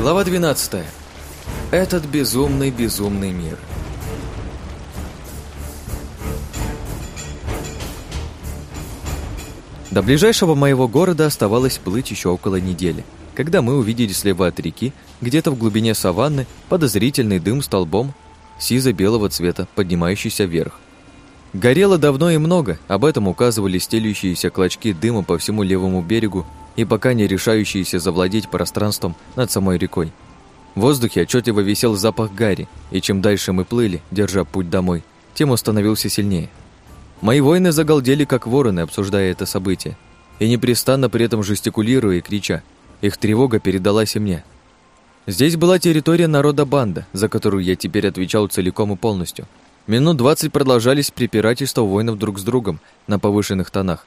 Глава 12. Этот безумный, безумный мир. До ближайшего моего города оставалось плыть еще около недели, когда мы увидели слева от реки, где-то в глубине саванны, подозрительный дым столбом сизо-белого цвета, поднимающийся вверх. Горело давно и много, об этом указывали стелющиеся клочки дыма по всему левому берегу и пока не решающиеся завладеть пространством над самой рекой. В воздухе отчетливо висел запах гари, и чем дальше мы плыли, держа путь домой, тем он становился сильнее. Мои воины загалдели, как вороны, обсуждая это событие, и непрестанно при этом жестикулируя и крича. Их тревога передалась и мне. Здесь была территория народа банда, за которую я теперь отвечал целиком и полностью. Минут двадцать продолжались препирательства воинов друг с другом на повышенных тонах,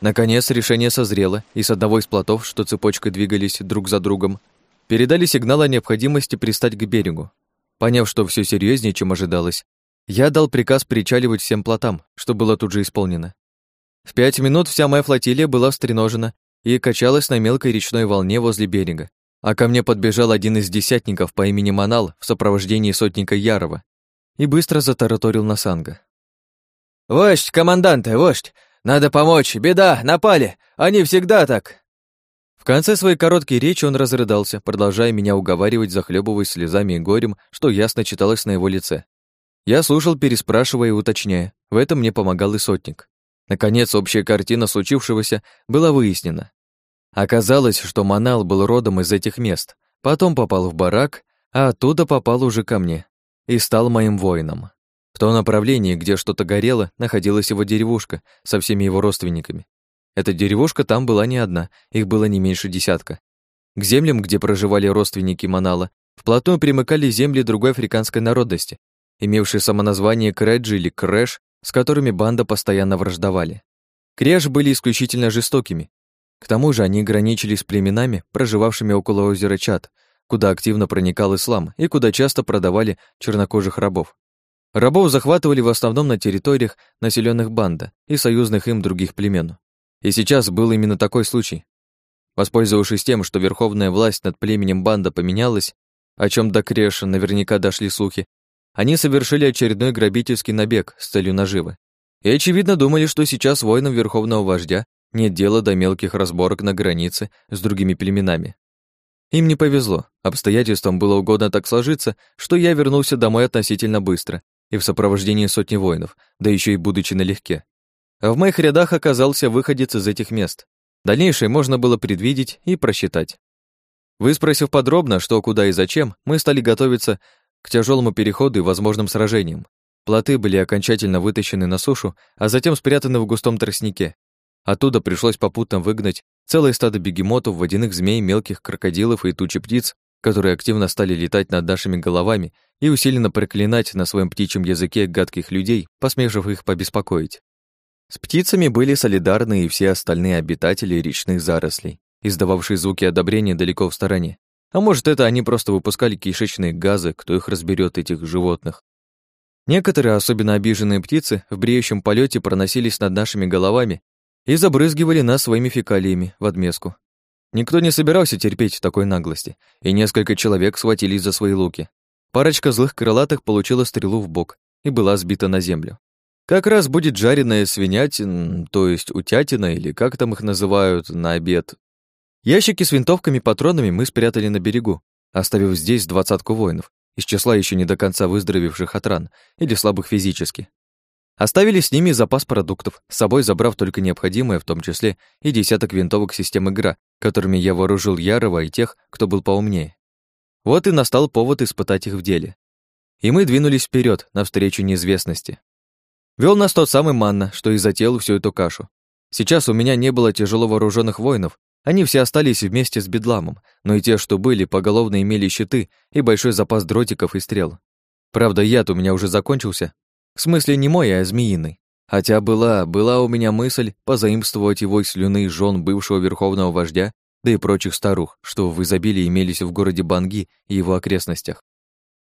Наконец решение созрело, и с одного из плотов, что цепочкой двигались друг за другом, передали сигнал о необходимости пристать к берегу. Поняв, что все серьезнее, чем ожидалось, я дал приказ причаливать всем плотам, что было тут же исполнено. В пять минут вся моя флотилия была встреножена и качалась на мелкой речной волне возле берега, а ко мне подбежал один из десятников по имени Манал в сопровождении сотника Ярова и быстро затараторил на санга. «Вождь, команданты, вождь! Надо помочь! Беда! Напали! Они всегда так!» В конце своей короткой речи он разрыдался, продолжая меня уговаривать, захлебываясь слезами и горем, что ясно читалось на его лице. Я слушал, переспрашивая и уточняя. В этом мне помогал и сотник. Наконец, общая картина случившегося была выяснена. Оказалось, что Манал был родом из этих мест, потом попал в барак, а оттуда попал уже ко мне и стал моим воином. В том направлении, где что-то горело, находилась его деревушка со всеми его родственниками. Эта деревушка там была не одна, их было не меньше десятка. К землям, где проживали родственники Манала, вплотную примыкали земли другой африканской народности, имевшие самоназвание Крэджи или Крэш, с которыми банда постоянно враждовали. Крэш были исключительно жестокими. К тому же они граничили с племенами, проживавшими около озера Чад, куда активно проникал ислам и куда часто продавали чернокожих рабов. Рабов захватывали в основном на территориях, населенных банда и союзных им других племен. И сейчас был именно такой случай. Воспользовавшись тем, что верховная власть над племенем банда поменялась, о чем до Креша наверняка дошли слухи, они совершили очередной грабительский набег с целью наживы. И, очевидно, думали, что сейчас воинам верховного вождя нет дела до мелких разборок на границе с другими племенами. Им не повезло, обстоятельствам было угодно так сложиться, что я вернулся домой относительно быстро и в сопровождении сотни воинов, да еще и будучи налегке. А в моих рядах оказался выходец из этих мест. Дальнейшее можно было предвидеть и просчитать. Выспросив подробно, что, куда и зачем, мы стали готовиться к тяжелому переходу и возможным сражениям. Плоты были окончательно вытащены на сушу, а затем спрятаны в густом тростнике. Оттуда пришлось попутно выгнать целое стадо бегемотов, водяных змей, мелких крокодилов и тучи птиц, которые активно стали летать над нашими головами и усиленно проклинать на своем птичьем языке гадких людей, посмевших их побеспокоить. С птицами были солидарны и все остальные обитатели речных зарослей, издававшие звуки одобрения далеко в стороне. А может, это они просто выпускали кишечные газы, кто их разберет этих животных. Некоторые, особенно обиженные птицы, в бреющем полете проносились над нашими головами и забрызгивали нас своими фекалиями в отместку. Никто не собирался терпеть такой наглости, и несколько человек схватились за свои луки. Парочка злых крылатых получила стрелу в бок и была сбита на землю. Как раз будет жареная свинятина, то есть утятина, или как там их называют, на обед. Ящики с винтовками-патронами мы спрятали на берегу, оставив здесь двадцатку воинов, из числа еще не до конца выздоровевших от ран или слабых физически. Оставили с ними запас продуктов, с собой забрав только необходимое, в том числе и десяток винтовок системы ГРА, которыми я вооружил Ярова и тех, кто был поумнее. Вот и настал повод испытать их в деле. И мы двинулись вперед навстречу неизвестности. Вел нас тот самый Манна, что и затеял всю эту кашу. Сейчас у меня не было тяжело вооруженных воинов, они все остались вместе с Бедламом, но и те, что были, поголовно имели щиты и большой запас дротиков и стрел. Правда, яд у меня уже закончился, в смысле не мой, а змеиный. Хотя была, была у меня мысль позаимствовать его из слюны жен бывшего верховного вождя, да и прочих старух, что в изобилии имелись в городе Банги и его окрестностях.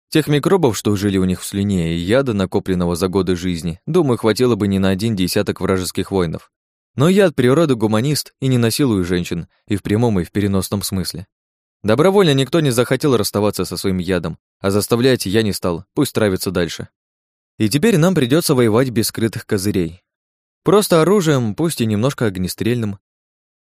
Тех микробов, что жили у них в слюне, и яда, накопленного за годы жизни, думаю, хватило бы не на один десяток вражеских воинов. Но я от природы гуманист и не насилую женщин, и в прямом, и в переносном смысле. Добровольно никто не захотел расставаться со своим ядом, а заставлять я не стал, пусть травится дальше. И теперь нам придется воевать без скрытых козырей. Просто оружием, пусть и немножко огнестрельным.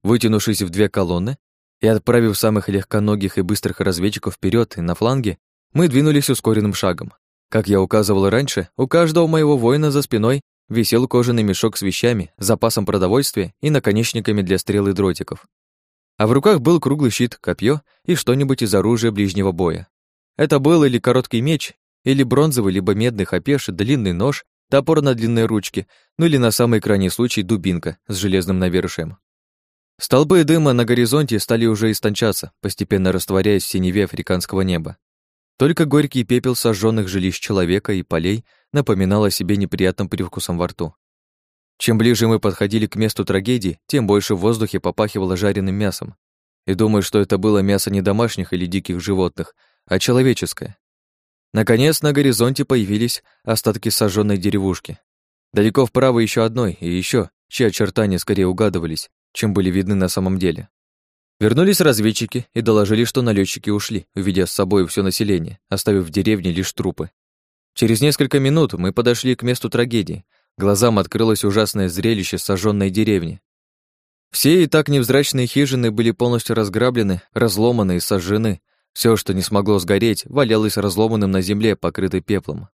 Вытянувшись в две колонны и отправив самых легконогих и быстрых разведчиков вперед и на фланге, мы двинулись ускоренным шагом. Как я указывал раньше, у каждого моего воина за спиной висел кожаный мешок с вещами, запасом продовольствия и наконечниками для стрел и дротиков. А в руках был круглый щит, копье и что-нибудь из оружия ближнего боя. Это был или короткий меч, или бронзовый, либо медный хапеш, длинный нож топор на длинной ручке, ну или на самый крайний случай дубинка с железным навершием. Столбы дыма на горизонте стали уже истончаться, постепенно растворяясь в синеве африканского неба. Только горький пепел сожженных жилищ человека и полей напоминал о себе неприятным привкусом во рту. Чем ближе мы подходили к месту трагедии, тем больше в воздухе попахивало жареным мясом. И думаю, что это было мясо не домашних или диких животных, а человеческое. Наконец на горизонте появились остатки сожженной деревушки. Далеко вправо еще одной и еще, чьи очертания скорее угадывались, чем были видны на самом деле. Вернулись разведчики и доложили, что налетчики ушли, увидя с собой все население, оставив в деревне лишь трупы. Через несколько минут мы подошли к месту трагедии. Глазам открылось ужасное зрелище сожженной деревни. Все и так невзрачные хижины были полностью разграблены, разломаны и сожжены, все, что не смогло сгореть, валялось разломанным на земле, покрытой пеплом.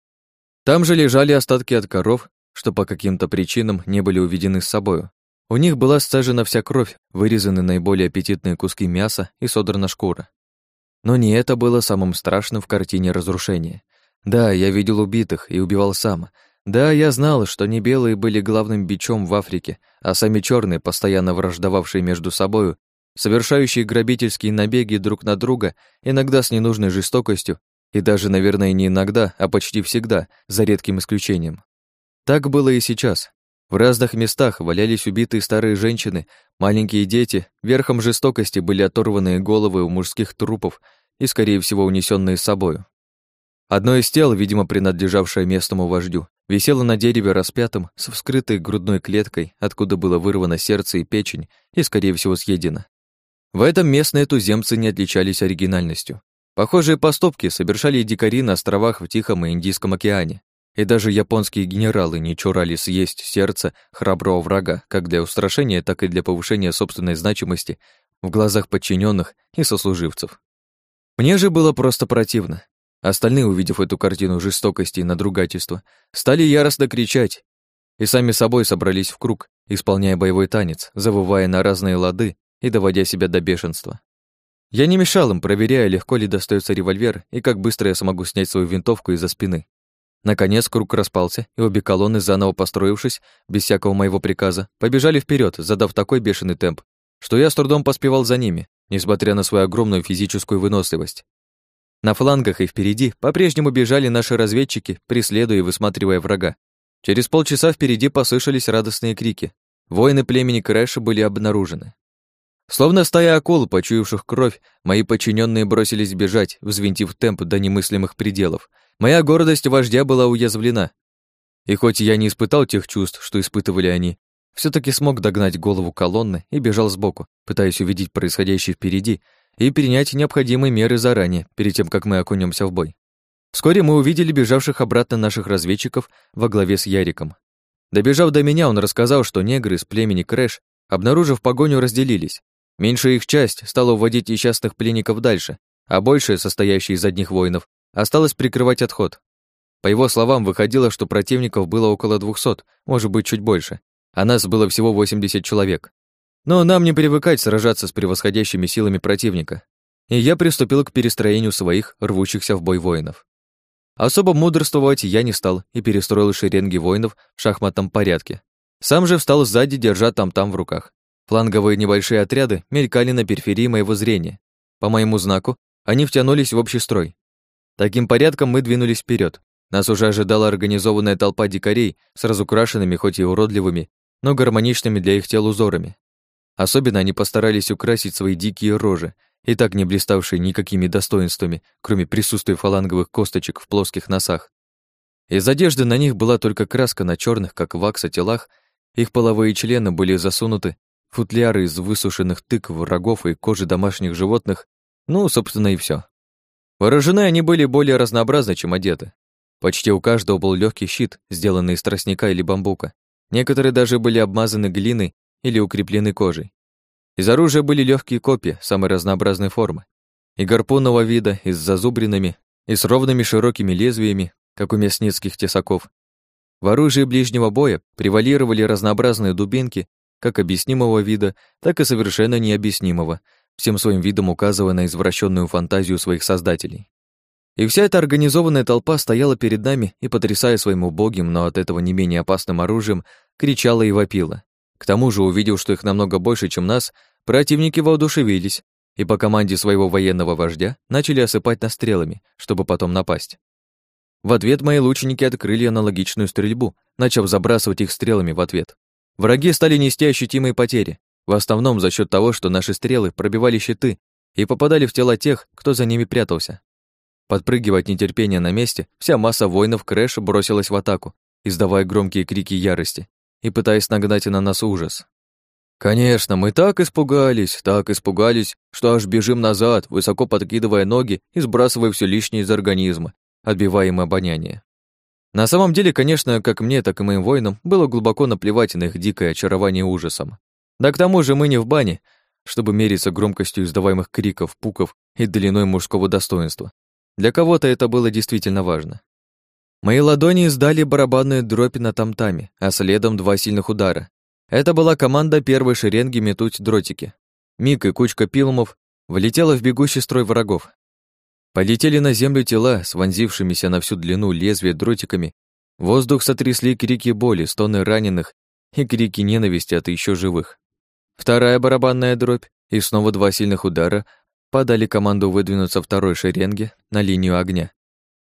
Там же лежали остатки от коров, что по каким-то причинам не были уведены с собою. У них была сцежена вся кровь, вырезаны наиболее аппетитные куски мяса и содрана шкура. Но не это было самым страшным в картине разрушения. Да, я видел убитых и убивал сам. Да, я знал, что не белые были главным бичом в Африке, а сами черные, постоянно враждовавшие между собою, совершающие грабительские набеги друг на друга, иногда с ненужной жестокостью, и даже, наверное, не иногда, а почти всегда, за редким исключением. Так было и сейчас. В разных местах валялись убитые старые женщины, маленькие дети, верхом жестокости были оторванные головы у мужских трупов и, скорее всего, унесенные с собою. Одно из тел, видимо, принадлежавшее местному вождю, висело на дереве распятым с вскрытой грудной клеткой, откуда было вырвано сердце и печень и, скорее всего, съедено. В этом местные туземцы не отличались оригинальностью. Похожие поступки совершали дикари на островах в Тихом и Индийском океане. И даже японские генералы не чурали съесть сердце храброго врага, как для устрашения, так и для повышения собственной значимости в глазах подчиненных и сослуживцев. Мне же было просто противно. Остальные, увидев эту картину жестокости и надругательства, стали яростно кричать и сами собой собрались в круг, исполняя боевой танец, завывая на разные лады и доводя себя до бешенства. Я не мешал им, проверяя, легко ли достается револьвер и как быстро я смогу снять свою винтовку из-за спины. Наконец круг распался, и обе колонны, заново построившись, без всякого моего приказа, побежали вперед, задав такой бешеный темп, что я с трудом поспевал за ними, несмотря на свою огромную физическую выносливость. На флангах и впереди по-прежнему бежали наши разведчики, преследуя и высматривая врага. Через полчаса впереди послышались радостные крики. Воины племени Крэша были обнаружены. Словно стая акул, почуявших кровь, мои подчиненные бросились бежать, взвинтив темп до немыслимых пределов. Моя гордость вождя была уязвлена. И хоть я не испытал тех чувств, что испытывали они, все таки смог догнать голову колонны и бежал сбоку, пытаясь увидеть происходящее впереди и принять необходимые меры заранее, перед тем, как мы окунемся в бой. Вскоре мы увидели бежавших обратно наших разведчиков во главе с Яриком. Добежав до меня, он рассказал, что негры из племени Крэш, обнаружив погоню, разделились. Меньшая их часть стала уводить несчастных пленников дальше, а большая, состоящая из одних воинов, осталась прикрывать отход. По его словам, выходило, что противников было около двухсот, может быть, чуть больше, а нас было всего 80 человек. Но нам не привыкать сражаться с превосходящими силами противника, и я приступил к перестроению своих, рвущихся в бой воинов. Особо мудрствовать я не стал и перестроил шеренги воинов в шахматном порядке. Сам же встал сзади, держа там-там в руках. Фланговые небольшие отряды мелькали на периферии моего зрения. По моему знаку они втянулись в общий строй. Таким порядком мы двинулись вперед. Нас уже ожидала организованная толпа дикарей с разукрашенными, хоть и уродливыми, но гармоничными для их тел узорами. Особенно они постарались украсить свои дикие рожи, и так не блиставшие никакими достоинствами, кроме присутствия фаланговых косточек в плоских носах. Из одежды на них была только краска на черных, как вакса, телах, их половые члены были засунуты Футляры из высушенных тыкв, рогов и кожи домашних животных Ну, собственно, и все. Вооружены они были более разнообразны, чем одеты. Почти у каждого был легкий щит, сделанный из тростника или бамбука. Некоторые даже были обмазаны глиной или укреплены кожей. Из оружия были легкие копья самой разнообразной формы. И гарпунного вида, и с зазубринами, и с ровными широкими лезвиями, как у мясницких тесаков. В оружии ближнего боя превалировали разнообразные дубинки, как объяснимого вида, так и совершенно необъяснимого, всем своим видом указывая на извращенную фантазию своих создателей. И вся эта организованная толпа стояла перед нами и, потрясая своим убогим, но от этого не менее опасным оружием, кричала и вопила. К тому же, увидев, что их намного больше, чем нас, противники воодушевились и по команде своего военного вождя начали осыпать нас стрелами, чтобы потом напасть. В ответ мои лучники открыли аналогичную стрельбу, начав забрасывать их стрелами в ответ. Враги стали нести ощутимые потери, в основном за счет того, что наши стрелы пробивали щиты и попадали в тела тех, кто за ними прятался. Подпрыгивая от нетерпения на месте, вся масса воинов Крэша бросилась в атаку, издавая громкие крики ярости и пытаясь нагнать на нас ужас. Конечно, мы так испугались, так испугались, что аж бежим назад, высоко подкидывая ноги и сбрасывая все лишнее из организма, отбивая им обоняние. На самом деле, конечно, как мне, так и моим воинам было глубоко наплевать на их дикое очарование ужасом. Да к тому же мы не в бане, чтобы мериться громкостью издаваемых криков, пуков и длиной мужского достоинства. Для кого-то это было действительно важно. Мои ладони издали барабанную дробь на тамтаме, а следом два сильных удара. Это была команда первой шеренги метуть дротики. Миг и кучка пилумов влетела в бегущий строй врагов. Полетели на землю тела с вонзившимися на всю длину лезвия дротиками. Воздух сотрясли крики боли, стоны раненых и крики ненависти от еще живых. Вторая барабанная дробь и снова два сильных удара подали команду выдвинуться второй шеренге на линию огня.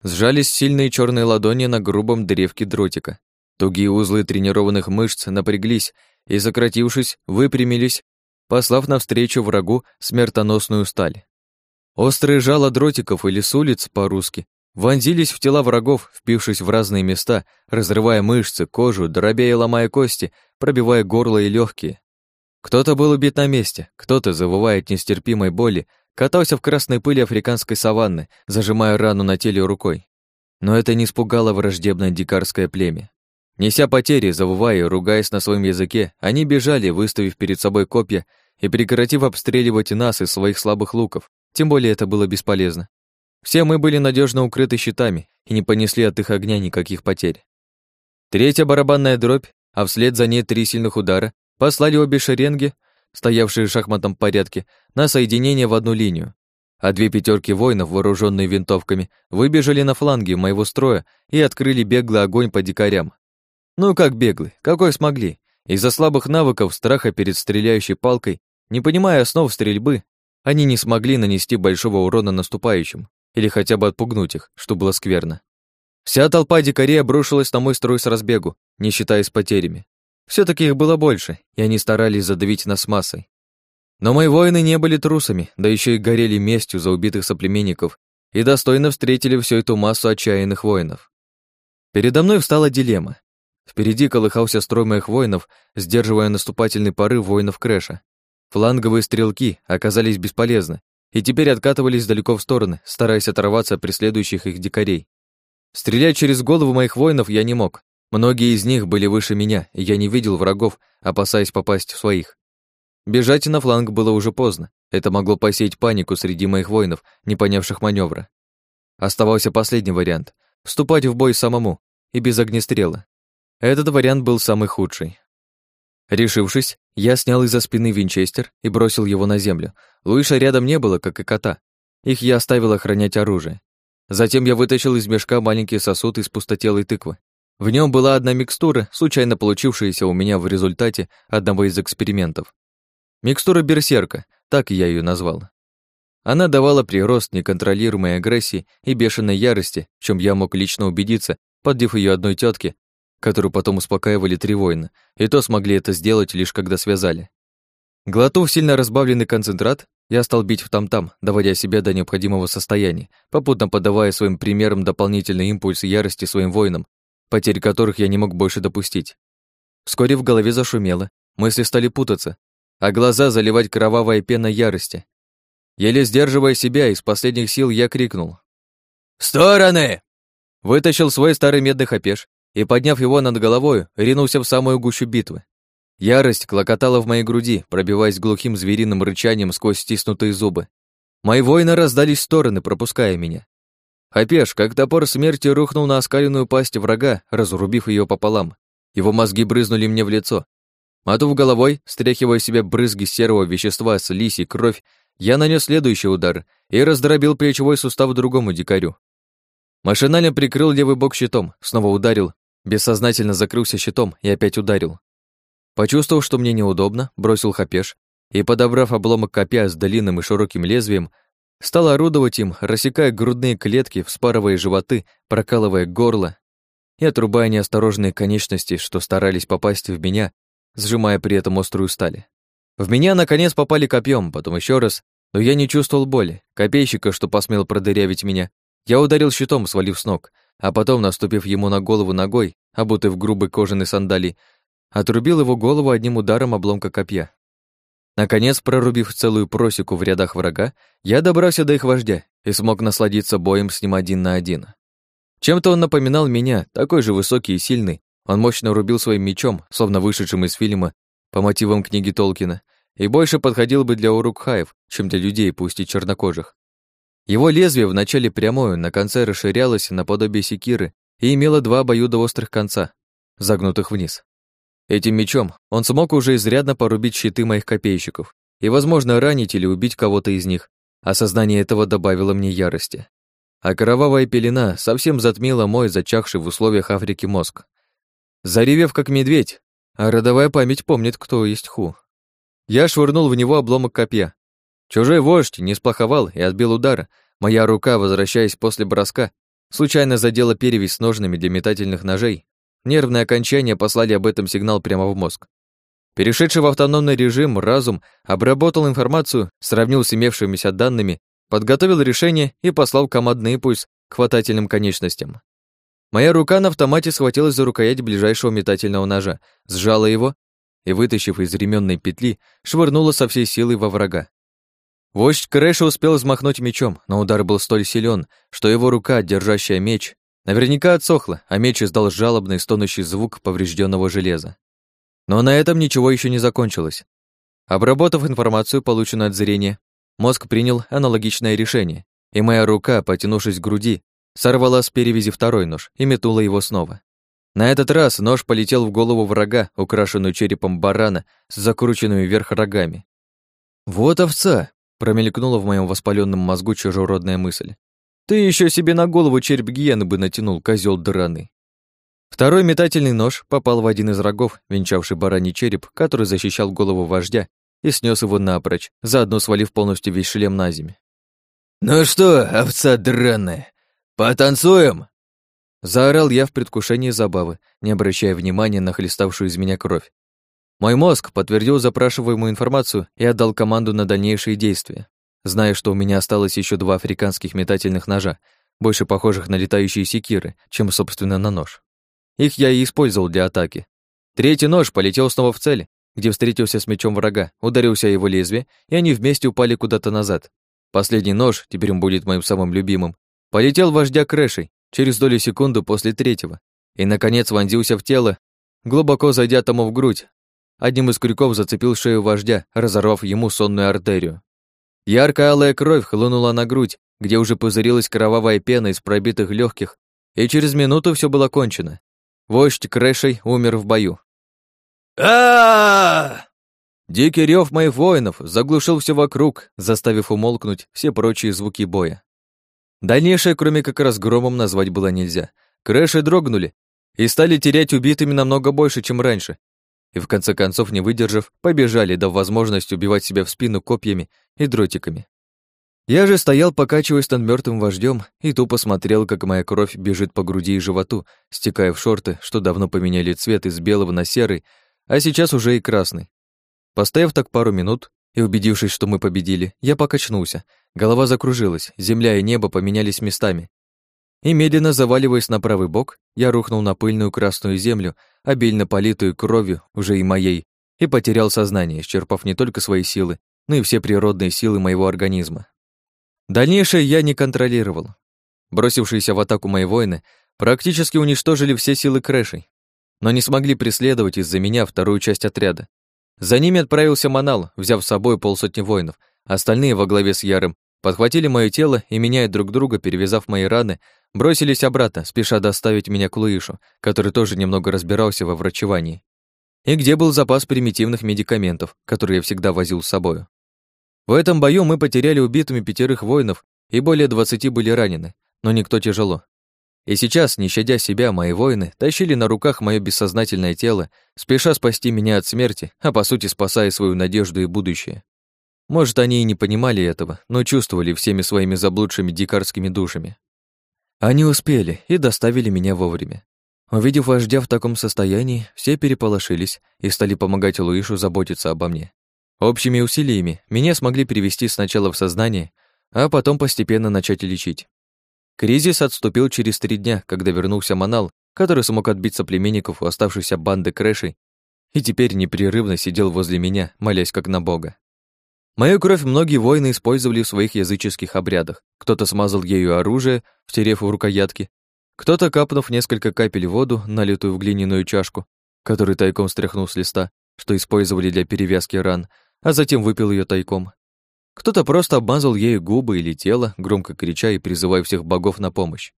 Сжались сильные черные ладони на грубом древке дротика. Тугие узлы тренированных мышц напряглись и, сократившись, выпрямились, послав навстречу врагу смертоносную сталь. Острые жало дротиков или с улиц по-русски вонзились в тела врагов, впившись в разные места, разрывая мышцы, кожу, дробя и ломая кости, пробивая горло и легкие. Кто-то был убит на месте, кто-то, завывая от нестерпимой боли, катался в красной пыли африканской саванны, зажимая рану на теле рукой. Но это не испугало враждебное дикарское племя. Неся потери, завывая и ругаясь на своем языке, они бежали, выставив перед собой копья и прекратив обстреливать нас из своих слабых луков, тем более это было бесполезно. Все мы были надежно укрыты щитами и не понесли от их огня никаких потерь. Третья барабанная дробь, а вслед за ней три сильных удара, Послали обе шеренги, стоявшие в шахматном порядке, на соединение в одну линию, а две пятерки воинов, вооруженные винтовками, выбежали на фланги моего строя и открыли беглый огонь по дикарям. Ну как беглый, какой смогли. Из-за слабых навыков, страха перед стреляющей палкой, не понимая основ стрельбы, они не смогли нанести большого урона наступающим или хотя бы отпугнуть их, что было скверно. Вся толпа дикарей обрушилась на мой строй с разбегу, не считаясь потерями все таки их было больше, и они старались задавить нас массой. Но мои воины не были трусами, да еще и горели местью за убитых соплеменников и достойно встретили всю эту массу отчаянных воинов. Передо мной встала дилемма. Впереди колыхался строй моих воинов, сдерживая наступательный порыв воинов Крэша. Фланговые стрелки оказались бесполезны и теперь откатывались далеко в стороны, стараясь оторваться от преследующих их дикарей. Стрелять через голову моих воинов я не мог, Многие из них были выше меня, и я не видел врагов, опасаясь попасть в своих. Бежать на фланг было уже поздно. Это могло посеять панику среди моих воинов, не понявших маневра. Оставался последний вариант — вступать в бой самому и без огнестрела. Этот вариант был самый худший. Решившись, я снял из-за спины винчестер и бросил его на землю. Луиша рядом не было, как и кота. Их я оставил охранять оружие. Затем я вытащил из мешка маленький сосуд из пустотелой тыквы в нем была одна микстура, случайно получившаяся у меня в результате одного из экспериментов. Микстура берсерка, так я ее назвал. Она давала прирост неконтролируемой агрессии и бешеной ярости, в чем я мог лично убедиться, поддев ее одной тетке, которую потом успокаивали три воина, и то смогли это сделать лишь когда связали. Глотнув сильно разбавленный концентрат, я стал бить в там-там, доводя себя до необходимого состояния, попутно подавая своим примером дополнительный импульс ярости своим воинам, потерь которых я не мог больше допустить. Вскоре в голове зашумело, мысли стали путаться, а глаза заливать кровавая пена ярости. Еле сдерживая себя, из последних сил я крикнул. «В стороны!» Вытащил свой старый медный хапеш и, подняв его над головой, ринулся в самую гущу битвы. Ярость клокотала в моей груди, пробиваясь глухим звериным рычанием сквозь стиснутые зубы. Мои воины раздались в стороны, пропуская меня. Хапеш, как топор смерти, рухнул на оскаленную пасть врага, разрубив ее пополам. Его мозги брызнули мне в лицо. Мотув головой, стряхивая себе брызги серого вещества, слизь и кровь, я нанес следующий удар и раздробил плечевой сустав другому дикарю. Машинально прикрыл левый бок щитом, снова ударил, бессознательно закрылся щитом и опять ударил. Почувствовав, что мне неудобно, бросил хапеш и, подобрав обломок копья с длинным и широким лезвием, стал орудовать им, рассекая грудные клетки, вспарывая животы, прокалывая горло и отрубая неосторожные конечности, что старались попасть в меня, сжимая при этом острую сталь. В меня, наконец, попали копьем, потом еще раз, но я не чувствовал боли. Копейщика, что посмел продырявить меня, я ударил щитом, свалив с ног, а потом, наступив ему на голову ногой, обутый в грубый кожаный сандалий, Отрубил его голову одним ударом обломка копья. Наконец, прорубив целую просеку в рядах врага, я добрался до их вождя и смог насладиться боем с ним один на один. Чем-то он напоминал меня, такой же высокий и сильный. Он мощно рубил своим мечом, словно вышедшим из фильма по мотивам книги Толкина, и больше подходил бы для урукхаев, чем для людей, пусть и чернокожих. Его лезвие вначале прямое, на конце расширялось наподобие секиры и имело два обоюдоострых конца, загнутых вниз. Этим мечом он смог уже изрядно порубить щиты моих копейщиков и, возможно, ранить или убить кого-то из них. Осознание этого добавило мне ярости. А кровавая пелена совсем затмила мой зачахший в условиях Африки мозг. Заревев как медведь, а родовая память помнит, кто есть ху. Я швырнул в него обломок копья. Чужой вождь не сплоховал и отбил удар. Моя рука, возвращаясь после броска, случайно задела перевязь с ножными для метательных ножей Нервные окончания послали об этом сигнал прямо в мозг. Перешедший в автономный режим, разум обработал информацию, сравнил с имевшимися данными, подготовил решение и послал командный импульс к хватательным конечностям. Моя рука на автомате схватилась за рукоять ближайшего метательного ножа, сжала его и, вытащив из ременной петли, швырнула со всей силы во врага. Вождь Крэша успел взмахнуть мечом, но удар был столь силен, что его рука, держащая меч, Наверняка отсохло, а меч издал жалобный стонущий звук поврежденного железа. Но на этом ничего еще не закончилось. Обработав информацию, полученную от зрения, мозг принял аналогичное решение, и моя рука, потянувшись к груди, сорвала с перевязи второй нож и метнула его снова. На этот раз нож полетел в голову врага, украшенную черепом барана с закрученными вверх рогами. «Вот овца!» — промелькнула в моем воспаленном мозгу чужеродная мысль. Ты еще себе на голову череп гиены бы натянул, козел драный. Второй метательный нож попал в один из рогов, венчавший бараний череп, который защищал голову вождя, и снес его напрочь, заодно свалив полностью весь шлем на землю. «Ну что, овца драная, потанцуем?» Заорал я в предвкушении забавы, не обращая внимания на хлеставшую из меня кровь. Мой мозг подтвердил запрашиваемую информацию и отдал команду на дальнейшие действия зная, что у меня осталось еще два африканских метательных ножа, больше похожих на летающие секиры, чем, собственно, на нож. Их я и использовал для атаки. Третий нож полетел снова в цель, где встретился с мечом врага, ударился о его лезвие, и они вместе упали куда-то назад. Последний нож, теперь он будет моим самым любимым, полетел вождя Крэшей через долю секунды после третьего и, наконец, вонзился в тело, глубоко зайдя тому в грудь. Одним из крюков зацепил шею вождя, разорвав ему сонную артерию. Яркая алая кровь хлынула на грудь, где уже пузырилась кровавая пена из пробитых легких, и через минуту все было кончено. Вождь Крэшей умер в бою. а Дикий рев моих воинов заглушил все вокруг, заставив умолкнуть все прочие звуки боя. Дальнейшее, кроме как разгромом, назвать было нельзя. Крэши дрогнули и стали терять убитыми намного больше, чем раньше, и в конце концов, не выдержав, побежали, дав возможность убивать себя в спину копьями и дротиками. Я же стоял, покачиваясь над мертвым вождем, и тупо смотрел, как моя кровь бежит по груди и животу, стекая в шорты, что давно поменяли цвет из белого на серый, а сейчас уже и красный. Постояв так пару минут и убедившись, что мы победили, я покачнулся. Голова закружилась, земля и небо поменялись местами, и, медленно заваливаясь на правый бок, я рухнул на пыльную красную землю, обильно политую кровью, уже и моей, и потерял сознание, исчерпав не только свои силы, ну и все природные силы моего организма. Дальнейшее я не контролировал. Бросившиеся в атаку мои воины практически уничтожили все силы Крэшей, но не смогли преследовать из-за меня вторую часть отряда. За ними отправился Манал, взяв с собой полсотни воинов. Остальные во главе с Ярым подхватили мое тело и, меняя друг друга, перевязав мои раны, бросились обратно, спеша доставить меня к Луишу, который тоже немного разбирался во врачевании. И где был запас примитивных медикаментов, которые я всегда возил с собою. В этом бою мы потеряли убитыми пятерых воинов, и более двадцати были ранены, но никто тяжело. И сейчас, не щадя себя, мои воины тащили на руках мое бессознательное тело, спеша спасти меня от смерти, а по сути спасая свою надежду и будущее. Может, они и не понимали этого, но чувствовали всеми своими заблудшими дикарскими душами. Они успели и доставили меня вовремя. Увидев вождя в таком состоянии, все переполошились и стали помогать Луишу заботиться обо мне. Общими усилиями меня смогли привести сначала в сознание, а потом постепенно начать лечить. Кризис отступил через три дня, когда вернулся Манал, который смог отбить соплеменников у оставшейся банды Крэшей и теперь непрерывно сидел возле меня, молясь как на Бога. Мою кровь многие воины использовали в своих языческих обрядах. Кто-то смазал ею оружие, втерев в рукоятки, кто-то, капнув несколько капель воду, налитую в глиняную чашку, который тайком стряхнул с листа, что использовали для перевязки ран, а затем выпил ее тайком. Кто-то просто обмазал ею губы или тело, громко крича и призывая всех богов на помощь.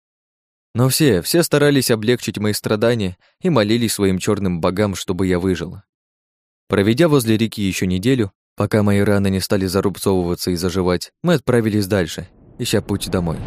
Но все, все старались облегчить мои страдания и молились своим черным богам, чтобы я выжила. Проведя возле реки еще неделю, пока мои раны не стали зарубцовываться и заживать, мы отправились дальше, ища путь домой.